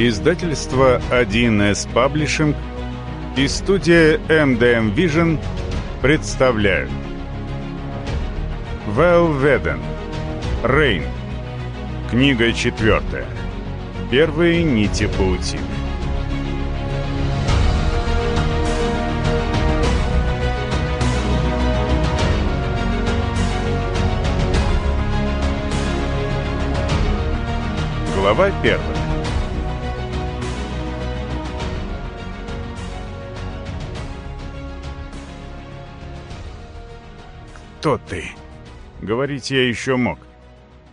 Издательство 1С Паблишинг и студия MDM Vision представляют. Вэл Веден Рейн Книга четвертая Первые нити паутины Глава первая «Кто ты?» Говорить я еще мог.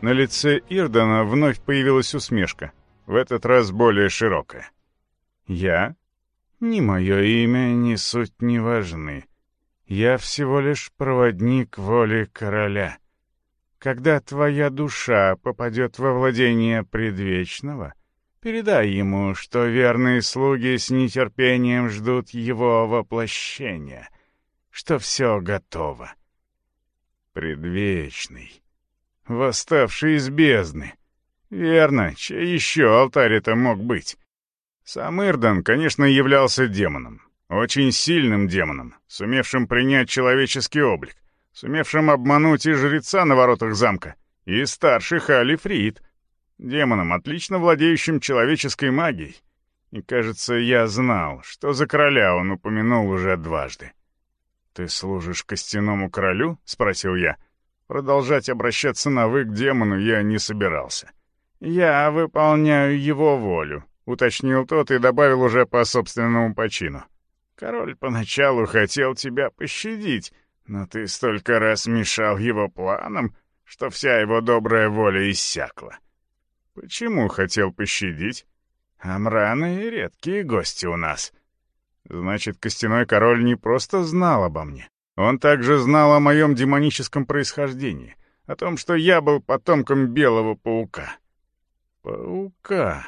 На лице Ирдана вновь появилась усмешка, в этот раз более широкая. «Я? Ни мое имя, ни суть не важны. Я всего лишь проводник воли короля. Когда твоя душа попадет во владение предвечного, передай ему, что верные слуги с нетерпением ждут его воплощения, что все готово». Предвечный. Восставший из бездны. Верно, чей еще алтарь это мог быть? Сам Ирдан, конечно, являлся демоном. Очень сильным демоном, сумевшим принять человеческий облик, сумевшим обмануть и жреца на воротах замка, и старших Алифрид. Демоном, отлично владеющим человеческой магией. И, кажется, я знал, что за короля он упомянул уже дважды. «Ты служишь костяному королю?» — спросил я. Продолжать обращаться на «вы» к демону я не собирался. «Я выполняю его волю», — уточнил тот и добавил уже по собственному почину. «Король поначалу хотел тебя пощадить, но ты столько раз мешал его планам, что вся его добрая воля иссякла». «Почему хотел пощадить?» «Амраны — редкие гости у нас». Значит, костяной король не просто знал обо мне. Он также знал о моем демоническом происхождении, о том, что я был потомком белого паука. Паука.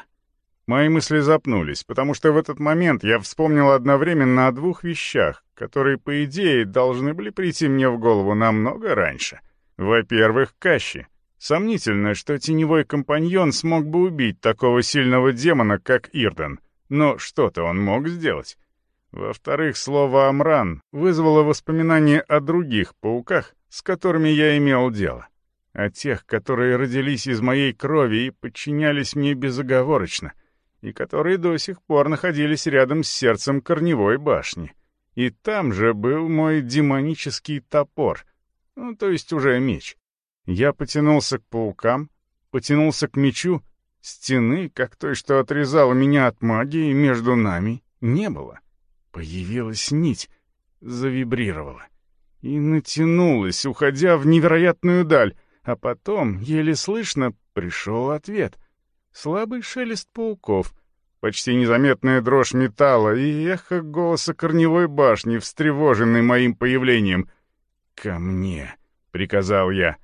Мои мысли запнулись, потому что в этот момент я вспомнил одновременно о двух вещах, которые, по идее, должны были прийти мне в голову намного раньше. Во-первых, Кащи. Сомнительно, что теневой компаньон смог бы убить такого сильного демона, как Ирден, но что-то он мог сделать. Во-вторых, слово «Амран» вызвало воспоминания о других пауках, с которыми я имел дело. О тех, которые родились из моей крови и подчинялись мне безоговорочно, и которые до сих пор находились рядом с сердцем корневой башни. И там же был мой демонический топор, ну, то есть уже меч. Я потянулся к паукам, потянулся к мечу, стены, как той, что отрезала меня от магии, между нами не было. Появилась нить, завибрировала и натянулась, уходя в невероятную даль, а потом, еле слышно, пришел ответ. Слабый шелест пауков, почти незаметная дрожь металла и эхо голоса корневой башни, встревоженный моим появлением. «Ко мне!» — приказал я.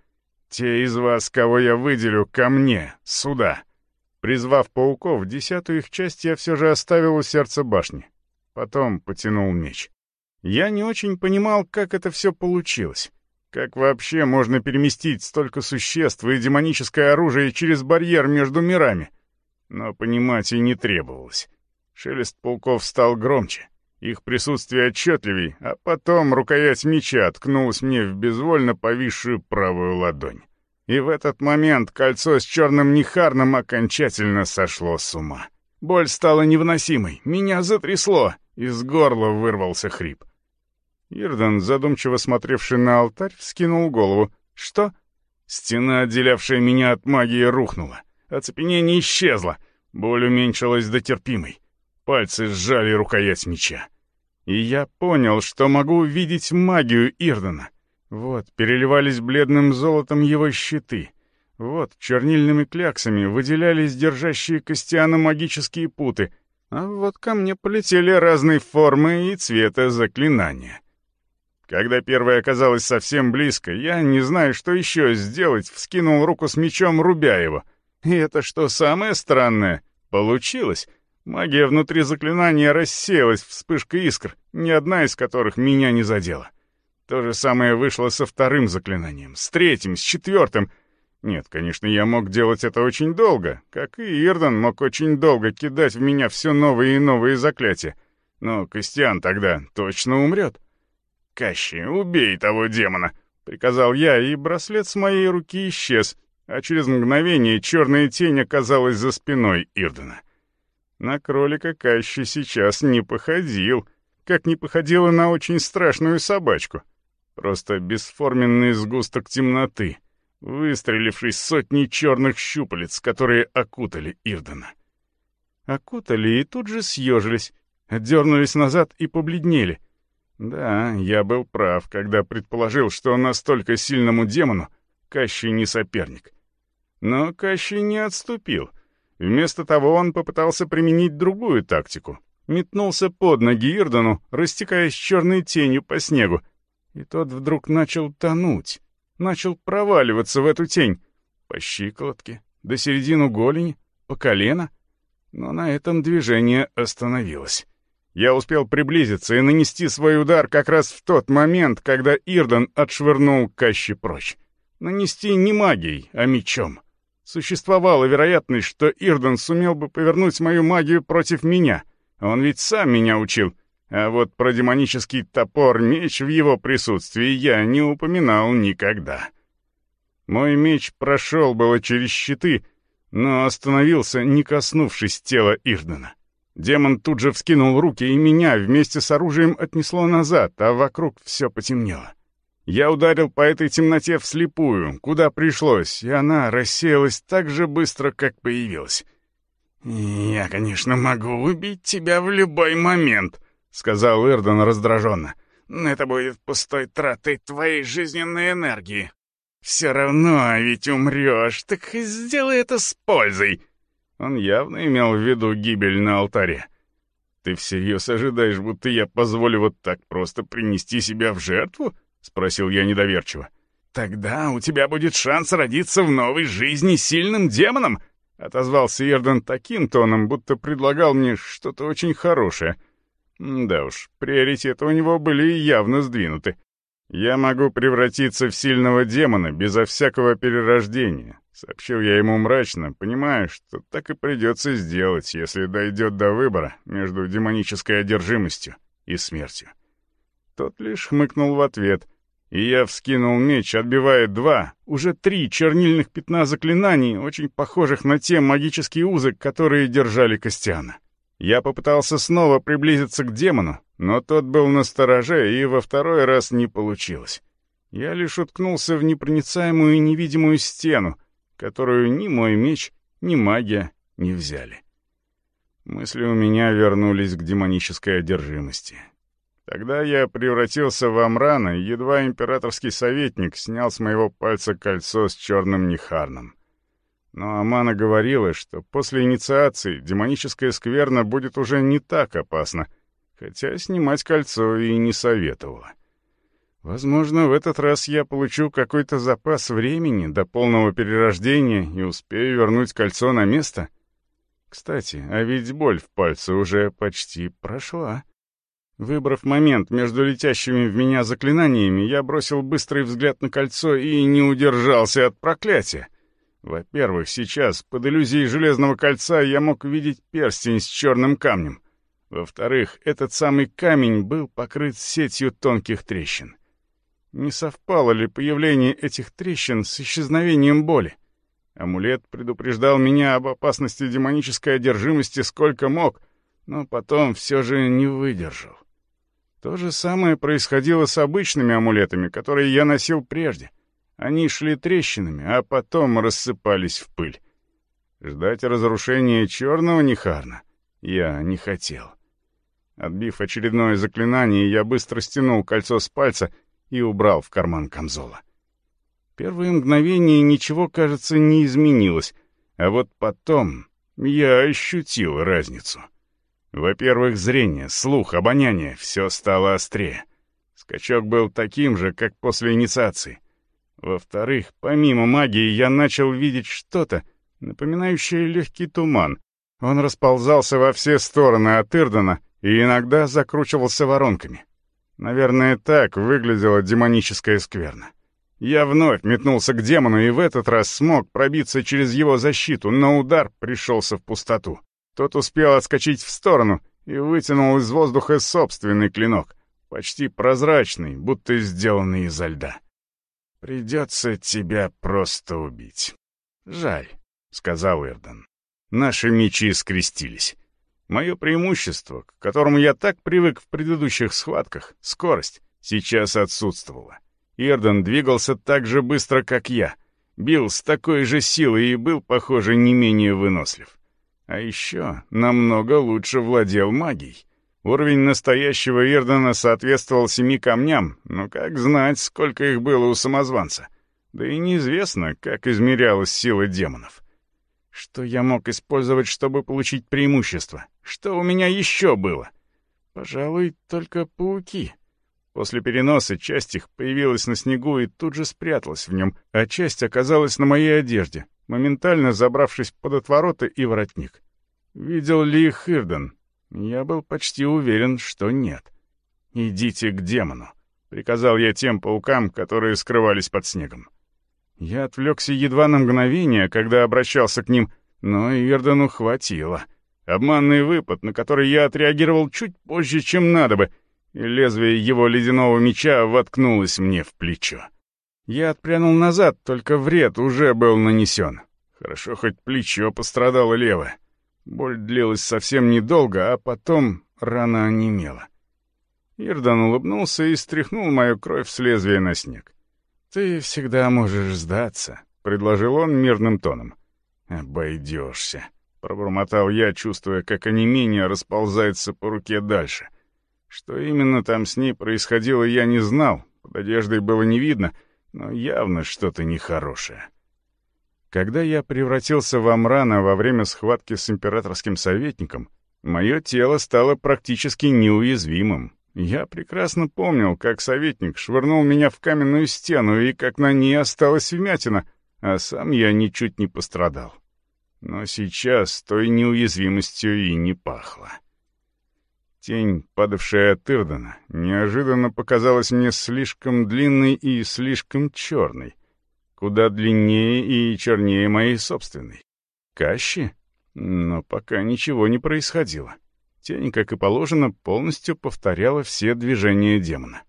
«Те из вас, кого я выделю, ко мне, сюда!» Призвав пауков, десятую их часть я все же оставил у сердца башни. Потом потянул меч. Я не очень понимал, как это все получилось. Как вообще можно переместить столько существ и демоническое оружие через барьер между мирами? Но понимать и не требовалось. Шелест полков стал громче, их присутствие отчетливей, а потом рукоять меча ткнулась мне в безвольно повисшую правую ладонь. И в этот момент кольцо с черным нехарном окончательно сошло с ума. Боль стала невыносимой, меня затрясло, из горла вырвался хрип. Ирдан, задумчиво смотревший на алтарь, вскинул голову. «Что?» Стена, отделявшая меня от магии, рухнула. Оцепенение исчезло. Боль уменьшилась до терпимой. Пальцы сжали рукоять меча. И я понял, что могу увидеть магию Ирдана. Вот, переливались бледным золотом его щиты. Вот, чернильными кляксами выделялись держащие Костяна магические путы — а вот ко мне полетели разные формы и цвета заклинания. Когда первое оказалось совсем близко, я, не знаю, что еще сделать, вскинул руку с мечом, рубя его. И это что самое странное, получилось. Магия внутри заклинания рассеялась вспышкой искр, ни одна из которых меня не задела. То же самое вышло со вторым заклинанием, с третьим, с четвертым. Нет, конечно, я мог делать это очень долго, как и Ирдан мог очень долго кидать в меня все новые и новые заклятия. Но Костян тогда точно умрет. «Кащи, убей того демона!» — приказал я, и браслет с моей руки исчез, а через мгновение черная тень оказалась за спиной Ирдена. На кролика Кащи сейчас не походил, как не походила на очень страшную собачку. Просто бесформенный сгусток темноты, выстреливший сотни черных щупалец, которые окутали Ирдена. Окутали и тут же съежились, отдернулись назад и побледнели. Да, я был прав, когда предположил, что настолько сильному демону Кащи не соперник. Но Кащи не отступил. Вместо того он попытался применить другую тактику. Метнулся под ноги Ирдану, растекаясь черной тенью по снегу. И тот вдруг начал тонуть, начал проваливаться в эту тень. По щиколотке, до середины голени, по колено. Но на этом движение остановилось. Я успел приблизиться и нанести свой удар как раз в тот момент, когда Ирдан отшвырнул Кащи прочь. Нанести не магией, а мечом. Существовала вероятность, что Ирдан сумел бы повернуть мою магию против меня. Он ведь сам меня учил. А вот про демонический топор-меч в его присутствии я не упоминал никогда. Мой меч прошел было через щиты, но остановился, не коснувшись тела Ирдена. Демон тут же вскинул руки, и меня вместе с оружием отнесло назад, а вокруг все потемнело. Я ударил по этой темноте вслепую, куда пришлось, и она рассеялась так же быстро, как появилась. «Я, конечно, могу убить тебя в любой момент», — сказал Эрдон раздраженно. «Но это будет пустой тратой твоей жизненной энергии. Все равно ведь умрешь, так сделай это с пользой». Он явно имел в виду гибель на алтаре. «Ты всерьез ожидаешь, будто я позволю вот так просто принести себя в жертву?» — спросил я недоверчиво. «Тогда у тебя будет шанс родиться в новой жизни сильным демоном!» — отозвался Эрден таким тоном, будто предлагал мне что-то очень хорошее. Да уж, приоритеты у него были явно сдвинуты. «Я могу превратиться в сильного демона безо всякого перерождения», — сообщил я ему мрачно, понимая, что так и придется сделать, если дойдет до выбора между демонической одержимостью и смертью. Тот лишь хмыкнул в ответ, и я вскинул меч, отбивая два, уже три чернильных пятна заклинаний, очень похожих на те магические узы, которые держали Костяна. Я попытался снова приблизиться к демону, но тот был на стороже, и во второй раз не получилось. Я лишь уткнулся в непроницаемую и невидимую стену, которую ни мой меч, ни магия не взяли. Мысли у меня вернулись к демонической одержимости. Тогда я превратился в Амрана, и едва императорский советник снял с моего пальца кольцо с черным нехарном. Но Амана говорила, что после инициации демоническая скверна будет уже не так опасна, хотя снимать кольцо и не советовала. Возможно, в этот раз я получу какой-то запас времени до полного перерождения и успею вернуть кольцо на место. Кстати, а ведь боль в пальце уже почти прошла. Выбрав момент между летящими в меня заклинаниями, я бросил быстрый взгляд на кольцо и не удержался от проклятия. Во-первых, сейчас, под иллюзией железного кольца, я мог видеть перстень с черным камнем. Во-вторых, этот самый камень был покрыт сетью тонких трещин. Не совпало ли появление этих трещин с исчезновением боли? Амулет предупреждал меня об опасности демонической одержимости сколько мог, но потом все же не выдержал. То же самое происходило с обычными амулетами, которые я носил прежде. Они шли трещинами, а потом рассыпались в пыль. Ждать разрушения черного Нихарна я не хотел. Отбив очередное заклинание, я быстро стянул кольцо с пальца и убрал в карман камзола. Первые мгновения ничего, кажется, не изменилось, а вот потом я ощутил разницу. Во-первых, зрение, слух, обоняние — все стало острее. Скачок был таким же, как после инициации. Во-вторых, помимо магии, я начал видеть что-то, напоминающее легкий туман. Он расползался во все стороны от Ирдена и иногда закручивался воронками. Наверное, так выглядела демоническая скверна. Я вновь метнулся к демону и в этот раз смог пробиться через его защиту, но удар пришелся в пустоту. Тот успел отскочить в сторону и вытянул из воздуха собственный клинок, почти прозрачный, будто сделанный изо льда. «Придется тебя просто убить. Жаль», — сказал Эрден. Наши мечи скрестились. Мое преимущество, к которому я так привык в предыдущих схватках, скорость, сейчас отсутствовала. Ирден двигался так же быстро, как я, бил с такой же силой и был, похоже, не менее вынослив. А еще намного лучше владел магией. Уровень настоящего Ирдена соответствовал семи камням, но как знать, сколько их было у самозванца. Да и неизвестно, как измерялась сила демонов. Что я мог использовать, чтобы получить преимущество? Что у меня еще было? Пожалуй, только пауки. После переноса часть их появилась на снегу и тут же спряталась в нем, а часть оказалась на моей одежде, моментально забравшись под отвороты и воротник. Видел ли их Ирден? Я был почти уверен, что нет. «Идите к демону», — приказал я тем паукам, которые скрывались под снегом. Я отвлекся едва на мгновение, когда обращался к ним, но Ирдену хватило. Обманный выпад, на который я отреагировал чуть позже, чем надо бы — и лезвие его ледяного меча воткнулось мне в плечо. Я отпрянул назад, только вред уже был нанесен. Хорошо, хоть плечо пострадало левое. Боль длилась совсем недолго, а потом рана онемела. Ирдан улыбнулся и стряхнул мою кровь с лезвия на снег. «Ты всегда можешь сдаться», — предложил он мирным тоном. «Обойдешься», — пробормотал я, чувствуя, как онемение расползается по руке дальше. Что именно там с ней происходило, я не знал, под одеждой было не видно, но явно что-то нехорошее. Когда я превратился в Амрана во время схватки с императорским советником, мое тело стало практически неуязвимым. Я прекрасно помнил, как советник швырнул меня в каменную стену и как на ней осталась вмятина, а сам я ничуть не пострадал. Но сейчас той неуязвимостью и не пахло. Тень, падавшая от Ирдена, неожиданно показалась мне слишком длинной и слишком черной. Куда длиннее и чернее моей собственной. Кащи? Но пока ничего не происходило. Тень, как и положено, полностью повторяла все движения демона.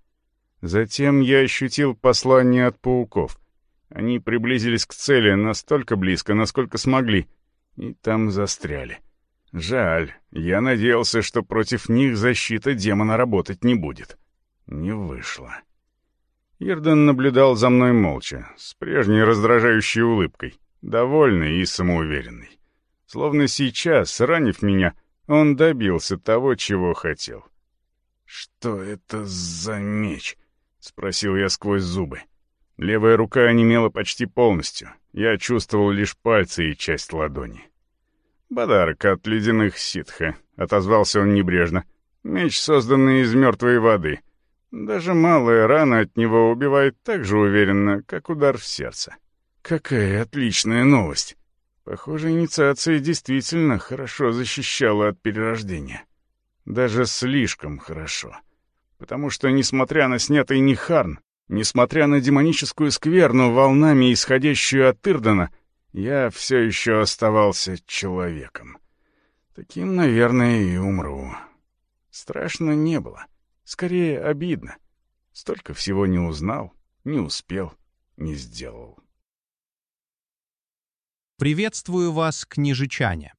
Затем я ощутил послание от пауков. Они приблизились к цели настолько близко, насколько смогли, и там застряли. Жаль, я надеялся, что против них защита демона работать не будет. Не вышло. Ирден наблюдал за мной молча, с прежней раздражающей улыбкой, довольный и самоуверенный. Словно сейчас, ранив меня, он добился того, чего хотел. «Что это за меч?» — спросил я сквозь зубы. Левая рука онемела почти полностью. Я чувствовал лишь пальцы и часть ладони. «Подарок от ледяных ситха», — отозвался он небрежно. «Меч, созданный из мертвой воды. Даже малая рана от него убивает так же уверенно, как удар в сердце». «Какая отличная новость!» Похоже, инициация действительно хорошо защищала от перерождения. Даже слишком хорошо. Потому что, несмотря на снятый Нихарн, несмотря на демоническую скверну, волнами исходящую от Ирдена, я все еще оставался человеком. Таким, наверное, и умру. Страшно не было. Скорее, обидно. Столько всего не узнал, не успел, не сделал. Приветствую вас, книжечане.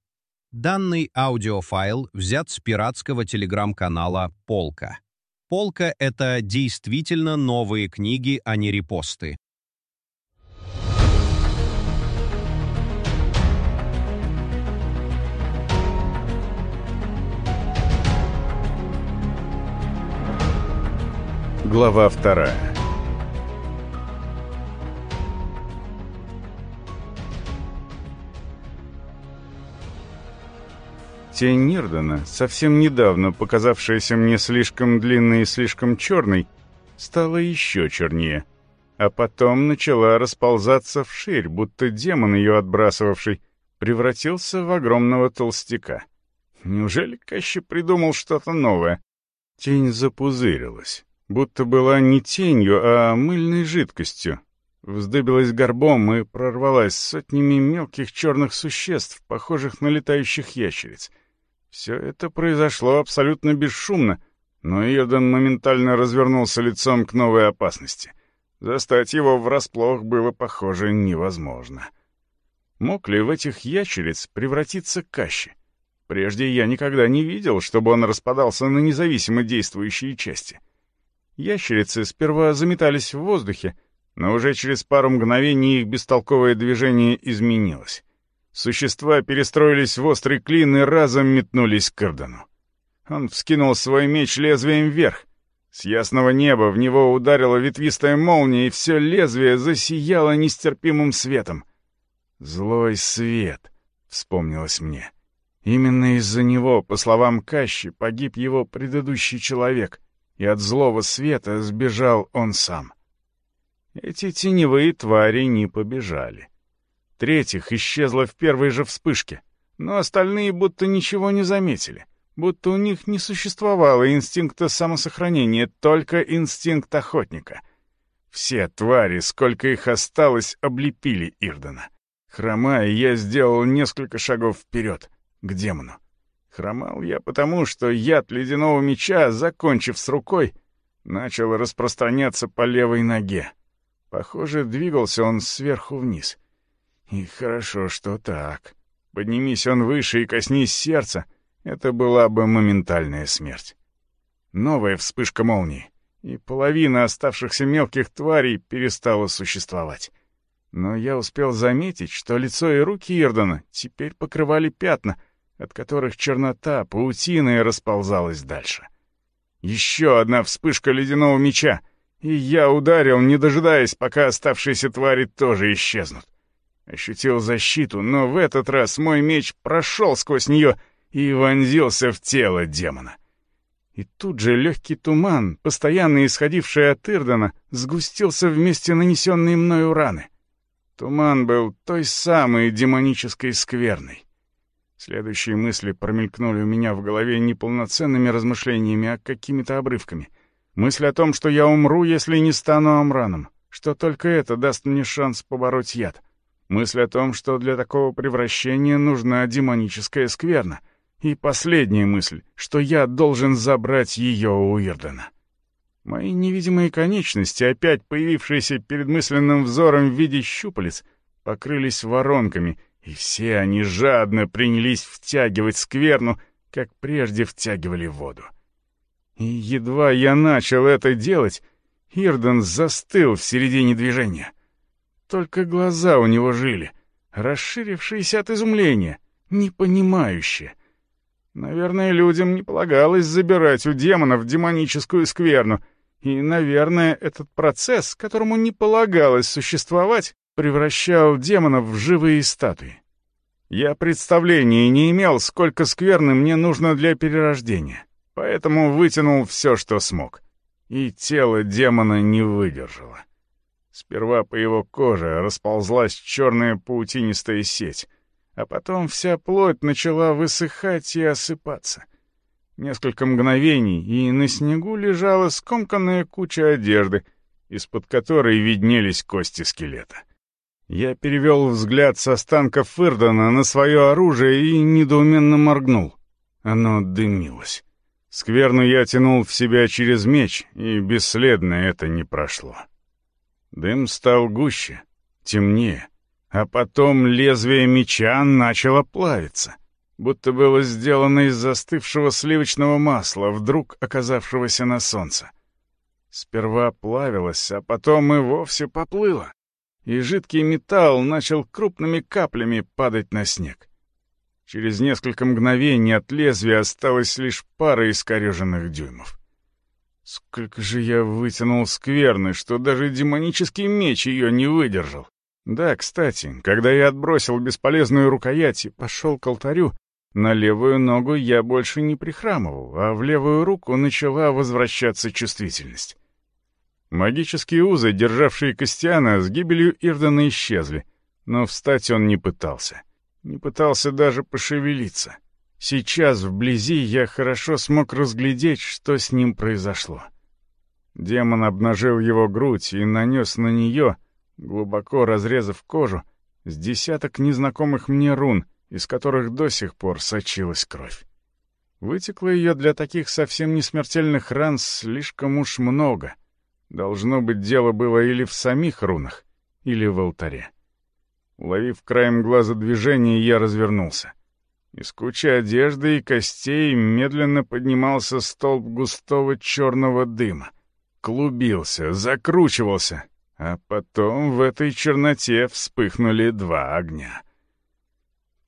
Данный аудиофайл взят с пиратского телеграм-канала «Полка». «Полка» — это действительно новые книги, а не репосты. Глава вторая Тень Нирдена, совсем недавно показавшаяся мне слишком длинной и слишком черной, стала еще чернее, а потом начала расползаться вширь, будто демон ее отбрасывавший, превратился в огромного толстяка. Неужели Кащи придумал что-то новое? Тень запузырилась будто была не тенью, а мыльной жидкостью. вздыбилась горбом и прорвалась сотнями мелких черных существ, похожих на летающих ящериц. Все это произошло абсолютно бесшумно, но Ирден моментально развернулся лицом к новой опасности. Застать его врасплох было, похоже, невозможно. Мог ли в этих ящериц превратиться Кащи? Прежде я никогда не видел, чтобы он распадался на независимо действующие части. Ящерицы сперва заметались в воздухе, но уже через пару мгновений их бестолковое движение изменилось. Существа перестроились в острый клин и разом метнулись к Ирдану. Он вскинул свой меч лезвием вверх. С ясного неба в него ударила ветвистая молния, и все лезвие засияло нестерпимым светом. «Злой свет», — вспомнилось мне. Именно из-за него, по словам Кащи, погиб его предыдущий человек, и от злого света сбежал он сам. Эти теневые твари не побежали. Третьих исчезла в первой же вспышке, но остальные будто ничего не заметили, будто у них не существовало инстинкта самосохранения, только инстинкт охотника. Все твари, сколько их осталось, облепили Ирдена. Хромая, я сделал несколько шагов вперед, к демону. Хромал я потому, что яд ледяного меча, закончив с рукой, начал распространяться по левой ноге. Похоже, двигался он сверху вниз. И хорошо, что так. Поднимись он выше и коснись сердца, это была бы моментальная смерть. Новая вспышка молнии, и половина оставшихся мелких тварей перестала существовать. Но я успел заметить, что лицо и руки Ирдона теперь покрывали пятна, от которых чернота паутиной расползалась дальше. Еще одна вспышка ледяного меча — и я ударил, не дожидаясь, пока оставшиеся твари тоже исчезнут. Ощутил защиту, но в этот раз мой меч прошел сквозь нее и вонзился в тело демона. И тут же легкий туман, постоянно исходивший от Ирдена, сгустился вместе нанесенной мною раны. Туман был той самой демонической скверной. Следующие мысли промелькнули у меня в голове не полноценными размышлениями, а какими-то обрывками. Мысль о том, что я умру, если не стану Амраном, что только это даст мне шанс побороть яд. Мысль о том, что для такого превращения нужна демоническая скверна. И последняя мысль, что я должен забрать ее у Ирдена. Мои невидимые конечности, опять появившиеся перед мысленным взором в виде щупалец, покрылись воронками, и все они жадно принялись втягивать скверну, как прежде втягивали воду. И едва я начал это делать, Ирден застыл в середине движения. Только глаза у него жили, расширившиеся от изумления, непонимающие. Наверное, людям не полагалось забирать у демонов демоническую скверну, и, наверное, этот процесс, которому не полагалось существовать, превращал демонов в живые статуи. Я представления не имел, сколько скверны мне нужно для перерождения поэтому вытянул все, что смог. И тело демона не выдержало. Сперва по его коже расползлась черная паутинистая сеть, а потом вся плоть начала высыхать и осыпаться. Несколько мгновений, и на снегу лежала скомканная куча одежды, из-под которой виднелись кости скелета. Я перевел взгляд с останков Фырдона на свое оружие и недоуменно моргнул. Оно дымилось. Скверну я тянул в себя через меч, и бесследно это не прошло. Дым стал гуще, темнее, а потом лезвие меча начало плавиться, будто было сделано из застывшего сливочного масла, вдруг оказавшегося на солнце. Сперва плавилось, а потом и вовсе поплыло, и жидкий металл начал крупными каплями падать на снег. Через несколько мгновений от лезвия осталась лишь пара искореженных дюймов. Сколько же я вытянул скверны, что даже демонический меч ее не выдержал. Да, кстати, когда я отбросил бесполезную рукоять и пошел к алтарю, на левую ногу я больше не прихрамывал, а в левую руку начала возвращаться чувствительность. Магические узы, державшие Костяна, с гибелью Ирдена исчезли, но встать он не пытался — не пытался даже пошевелиться. Сейчас вблизи я хорошо смог разглядеть, что с ним произошло. Демон обнажил его грудь и нанес на нее, глубоко разрезав кожу, с десяток незнакомых мне рун, из которых до сих пор сочилась кровь. Вытекло ее для таких совсем не смертельных ран слишком уж много. Должно быть, дело было или в самих рунах, или в алтаре. Уловив краем глаза движение, я развернулся. Из кучи одежды и костей медленно поднимался столб густого черного дыма. Клубился, закручивался, а потом в этой черноте вспыхнули два огня.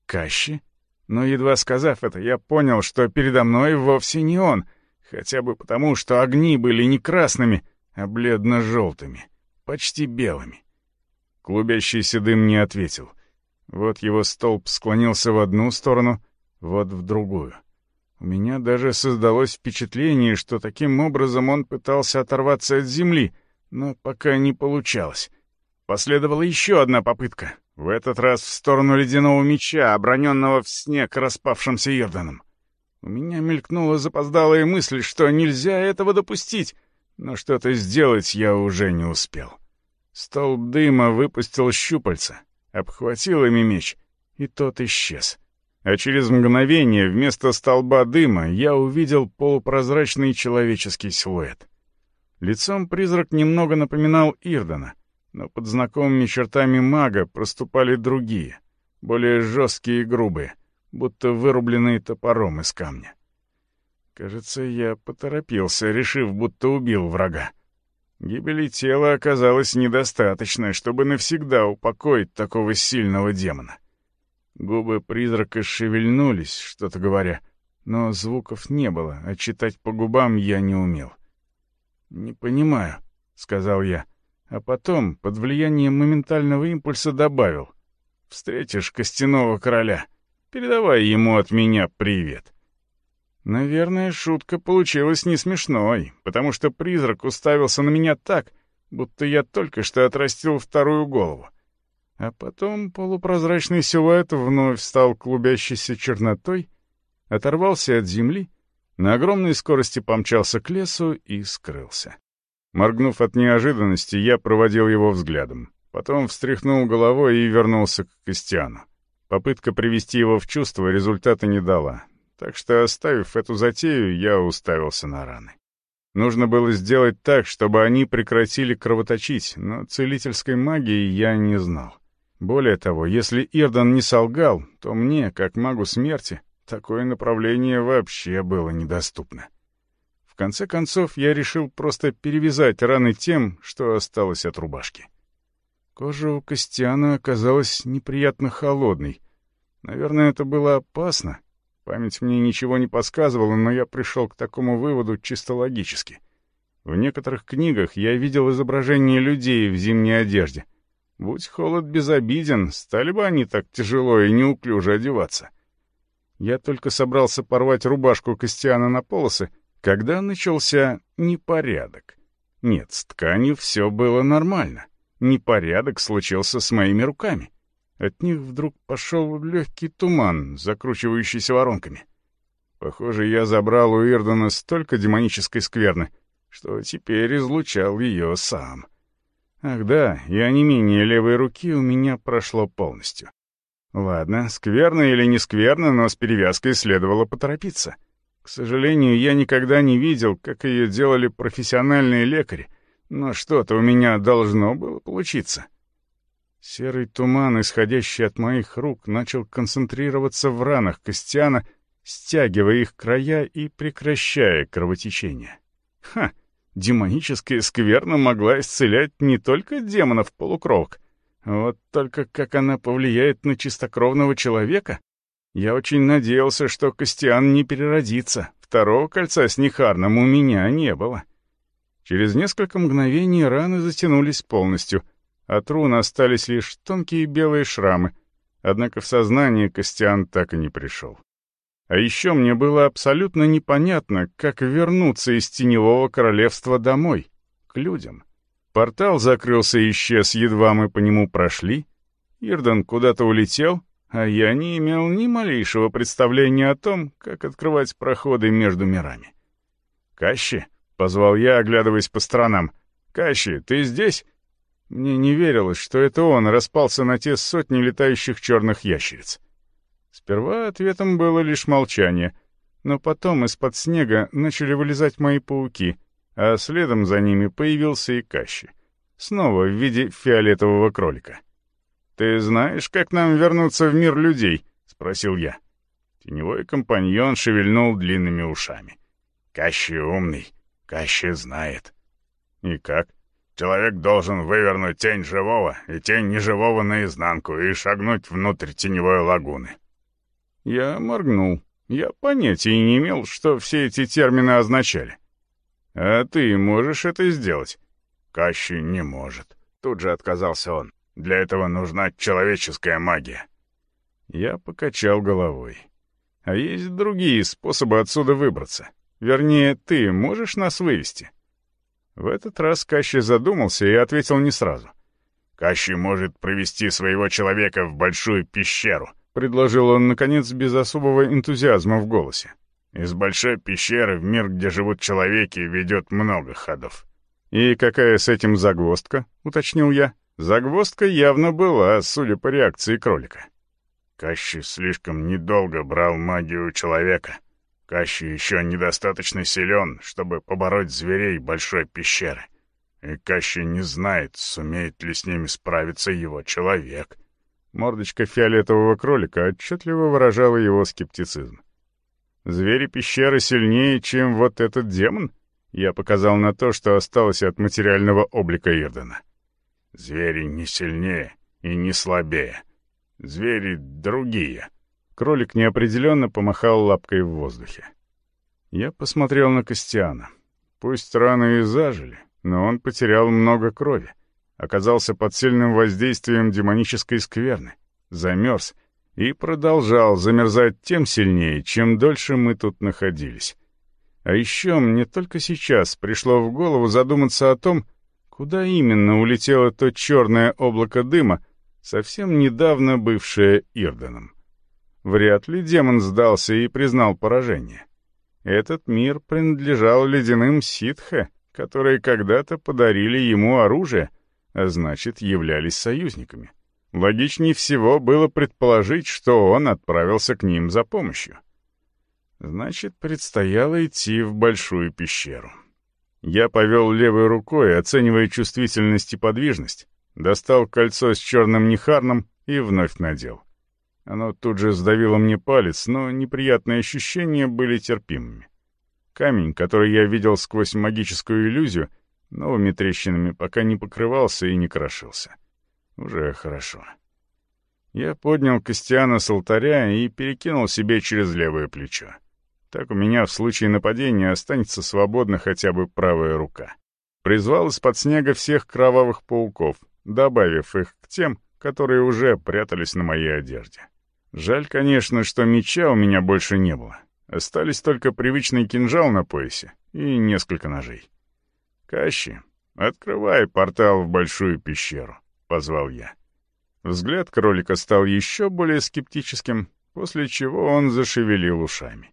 Кащи? Но едва сказав это, я понял, что передо мной вовсе не он, хотя бы потому, что огни были не красными, а бледно-желтыми, почти белыми. Клубящийся дым не ответил. Вот его столб склонился в одну сторону, вот в другую. У меня даже создалось впечатление, что таким образом он пытался оторваться от земли, но пока не получалось. Последовала еще одна попытка, в этот раз в сторону ледяного меча, оброненного в снег распавшимся Ирданом. У меня мелькнула запоздалая мысль, что нельзя этого допустить, но что-то сделать я уже не успел. Столб дыма выпустил щупальца, обхватил ими меч, и тот исчез. А через мгновение вместо столба дыма я увидел полупрозрачный человеческий силуэт. Лицом призрак немного напоминал Ирдана — но под знакомыми чертами мага проступали другие, более жесткие и грубые, будто вырубленные топором из камня. Кажется, я поторопился, решив, будто убил врага. Гибели тела оказалось недостаточно, чтобы навсегда упокоить такого сильного демона. Губы призрака шевельнулись, что-то говоря, но звуков не было, а читать по губам я не умел. «Не понимаю», — сказал я. — а потом, под влиянием моментального импульса, добавил. «Встретишь костяного короля, передавай ему от меня привет». Наверное, шутка получилась не смешной, потому что призрак уставился на меня так, будто я только что отрастил вторую голову. А потом полупрозрачный силуэт вновь стал клубящейся чернотой, оторвался от земли, на огромной скорости помчался к лесу и скрылся. Моргнув от неожиданности, я проводил его взглядом. Потом встряхнул головой и вернулся к Костяну. Попытка привести его в чувство результата не дала, так что, оставив эту затею, я уставился на раны. Нужно было сделать так, чтобы они прекратили кровоточить, но целительской магии я не знал. Более того, если Ирдан не солгал, то мне, как магу смерти, такое направление вообще было недоступно конце концов, я решил просто перевязать раны тем, что осталось от рубашки. Кожа у Костяна оказалась неприятно холодной. Наверное, это было опасно. Память мне ничего не подсказывала, но я пришел к такому выводу чисто логически. В некоторых книгах я видел изображения людей в зимней одежде. Будь холод безобиден, стали бы они так тяжело и неуклюже одеваться. Я только собрался порвать рубашку Костяна на полосы, когда начался непорядок. Нет, с тканью все было нормально. Непорядок случился с моими руками. От них вдруг пошел легкий туман, закручивающийся воронками. Похоже, я забрал у Ирдена столько демонической скверны, что теперь излучал ее сам. Ах да, и онемение левой руки у меня прошло полностью. Ладно, скверно или не скверно, но с перевязкой следовало поторопиться — к сожалению, я никогда не видел, как ее делали профессиональные лекари, но что-то у меня должно было получиться. Серый туман, исходящий от моих рук, начал концентрироваться в ранах Костяна, стягивая их края и прекращая кровотечение. Ха! Демоническая скверна могла исцелять не только демонов-полукровок. Вот только как она повлияет на чистокровного человека? Я очень надеялся, что Костян не переродится. Второго кольца с Нихарном у меня не было. Через несколько мгновений раны затянулись полностью. От рун остались лишь тонкие белые шрамы. Однако в сознание Костян так и не пришел. А еще мне было абсолютно непонятно, как вернуться из Теневого Королевства домой, к людям. Портал закрылся и исчез, едва мы по нему прошли. Ирдан куда-то улетел, а я не имел ни малейшего представления о том, как открывать проходы между мирами. «Кащи?» — позвал я, оглядываясь по сторонам. «Кащи, ты здесь?» Мне не верилось, что это он распался на те сотни летающих черных ящериц. Сперва ответом было лишь молчание, но потом из-под снега начали вылезать мои пауки, а следом за ними появился и Кащи. Снова в виде фиолетового кролика. «Ты знаешь, как нам вернуться в мир людей?» — спросил я. Теневой компаньон шевельнул длинными ушами. «Кащи умный, Кащи знает». «И как?» Человек должен вывернуть тень живого и тень неживого наизнанку и шагнуть внутрь теневой лагуны. Я моргнул. Я понятия не имел, что все эти термины означали. «А ты можешь это сделать?» «Кащи не может», — тут же отказался он. «Для этого нужна человеческая магия». Я покачал головой. «А есть другие способы отсюда выбраться. Вернее, ты можешь нас вывести?» В этот раз Кащи задумался и ответил не сразу. «Кащи может провести своего человека в большую пещеру», — предложил он, наконец, без особого энтузиазма в голосе. «Из большой пещеры в мир, где живут человеки, ведет много ходов». «И какая с этим загвоздка?» — уточнил я. Загвоздка явно была, судя по реакции кролика. Кащи слишком недолго брал магию человека, Кащи еще недостаточно силен, чтобы побороть зверей большой пещеры. И Кащи не знает, сумеет ли с ними справиться его человек. Мордочка фиолетового кролика отчетливо выражала его скептицизм. «Звери пещеры сильнее, чем вот этот демон?» Я показал на то, что осталось от материального облика Ирдена. «Звери не сильнее и не слабее. Звери другие», Кролик неопределенно помахал лапкой в воздухе. Я посмотрел на Костяна. Пусть раны и зажили, но он потерял много крови. Оказался под сильным воздействием демонической скверны. Замерз и продолжал замерзать тем сильнее, чем дольше мы тут находились. А еще мне только сейчас пришло в голову задуматься о том, куда именно улетело то черное облако дыма, совсем недавно бывшее Ирденом. Вряд ли демон сдался и признал поражение. Этот мир принадлежал ледяным ситхе, которые когда-то подарили ему оружие, а значит, являлись союзниками. Логичнее всего было предположить, что он отправился к ним за помощью. Значит, предстояло идти в большую пещеру. Я повел левой рукой, оценивая чувствительность и подвижность, достал кольцо с черным нехарном и вновь надел. Оно тут же сдавило мне палец, но неприятные ощущения были терпимыми. Камень, который я видел сквозь магическую иллюзию, новыми трещинами пока не покрывался и не крошился. Уже хорошо. Я поднял Костяна с алтаря и перекинул себе через левое плечо. Так у меня в случае нападения останется свободна хотя бы правая рука. Призвал из-под снега всех кровавых пауков, добавив их к тем, которые уже прятались на моей одежде. Жаль, конечно, что меча у меня больше не было. Остались только привычный кинжал на поясе и несколько ножей. «Кащи, открывай портал в большую пещеру», — позвал я. Взгляд кролика стал еще более скептическим, после чего он зашевелил ушами.